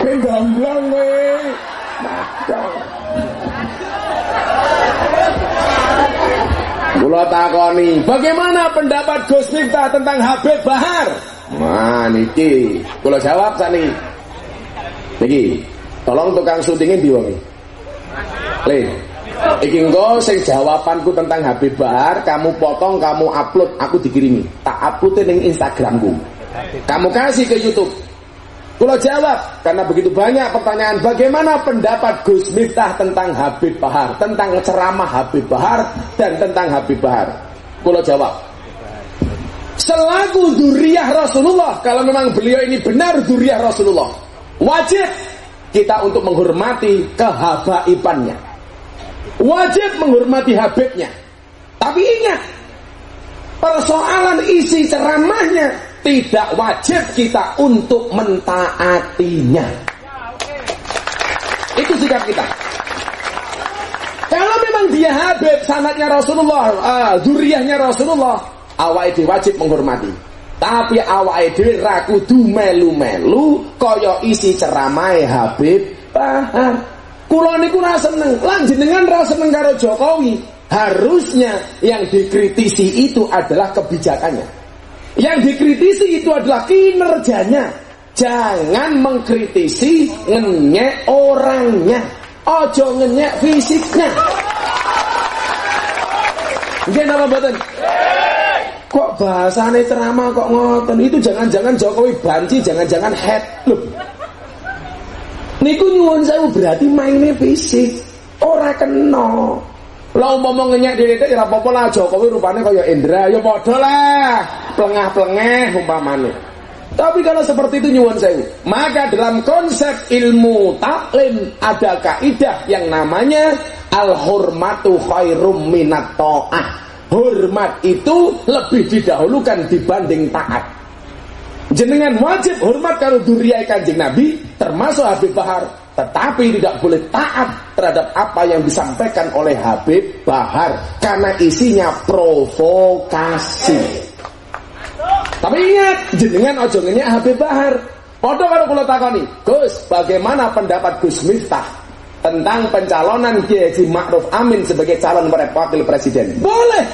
Gamblang kowe. Kula takoni, bagaimana pendapat Gus Miftah tentang Habib Bahar? Wah, niki kula jawab sani. Niki, tolong tukang syutingin di wong. Le. Iki engko sing jawabanku tentang Habib Bahar, kamu potong, kamu upload, aku dikirimi. Tak upload ning Instagramku. Kamu kasih ke YouTube. Kulo jawab karena begitu banyak pertanyaan bagaimana pendapat Gus Miftah tentang Habib Bahar, tentang ceramah Habib Bahar dan tentang Habib Bahar. Kulo jawab. Selaku duriah Rasulullah, kalau memang beliau ini benar duriah Rasulullah, wajib kita untuk menghormati kehabaibannya. Wajib menghormati Habibnya. Tapi ingat, persoalan isi ceramahnya tidak wajib kita untuk mentaatinya. Itu sikap kita. Kalau memang dia Habib sanatnya Rasulullah, uh, Rasulullah, awal itu wajib menghormati. Tapi awal itu raku du melu-melu kaya isi ceramah Habib Bahar. Kulo niku ra seneng, lan jenengan ra seneng karo Jokowi. Harusnya yang dikritisi itu adalah kebijakannya. Yang dikritisi itu adalah kinerjanya. Jangan mengkritisi ngenyek orangnya. Ojo ngenyek fisiknya. Nggih napa mboten? Kok bahasane ceramah kok ngoten? Itu jangan-jangan Jokowi banci, jangan-jangan head loh. Niku nyuwun saya berarti mainnya fisik. Ora kena. Lah umpama ngenyek dhewe ya ora apa-apa lah Jokowi rupane kaya Indra, ya padha lah. Plengah-plengeh umpamane. Tapi kalau seperti itu nyuwun sewu, maka dalam konsep ilmu taklim ada kaidah yang namanya al hurmatu khairum minat ta'ah. Hormat itu lebih didahulukan dibanding taat. Jenengan wajib hormat kalau duriyai kanjeng Nabi termasuk Habib Bahar tetapi tidak boleh taat terhadap apa yang disampaikan oleh Habib Bahar karena isinya provokasi. Tapi ingat, jenengan ojo ngenyek Habib Bahar. Padha karo kula takoni, Gus, bagaimana pendapat Gus Miftah tentang pencalonan Kiai Haji Ma'ruf Amin sebagai calon wakil presiden? Boleh.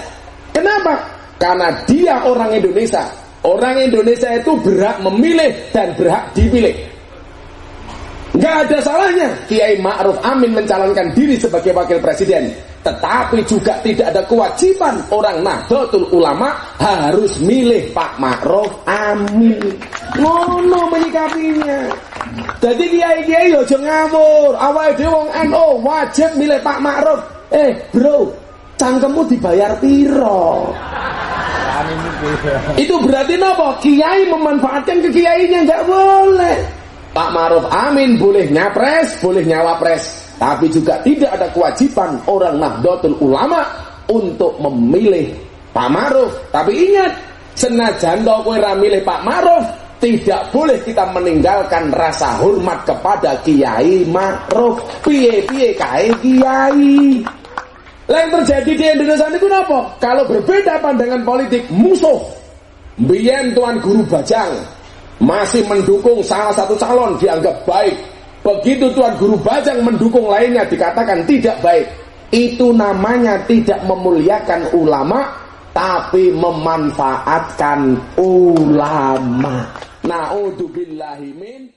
Kenapa? Karena dia orang Indonesia. Orang Indonesia itu berhak memilih dan berhak dipilih. Gak ada salahnya Kiai Ma'ruf Amin mencalonkan diri sebagai wakil presiden. Tetapi juga tidak ada kewajiban orang Nahdlatul Ulama harus milih Pak Ma'ruf Amin. Ngono menyikapinya. Jadi kiai-kiai yo aja ngawur. Awal dhewe wong NU wajib milih Pak Ma'ruf. Eh, bro, cangkemmu dibayar piro? Itu berarti nopo? Kiai memanfaatkan ke kiainya nggak boleh. Pak Maruf Amin boleh nyapres, boleh nyawapres, tapi juga tidak ada kewajiban orang Nahdlatul Ulama untuk memilih Pak Maruf. Tapi ingat, senajan do kowe milih Pak Maruf, tidak boleh kita meninggalkan rasa hormat kepada Kiai Maruf. Piye-piye kae Kiai. Yang terjadi di Indonesia ini kenapa? Kalau berbeda pandangan politik musuh. Biyen Tuan Guru Bajang masih mendukung salah satu calon dianggap baik. Begitu Tuan Guru Bajang mendukung lainnya dikatakan tidak baik. Itu namanya tidak memuliakan ulama tapi memanfaatkan ulama. Nauzubillahi min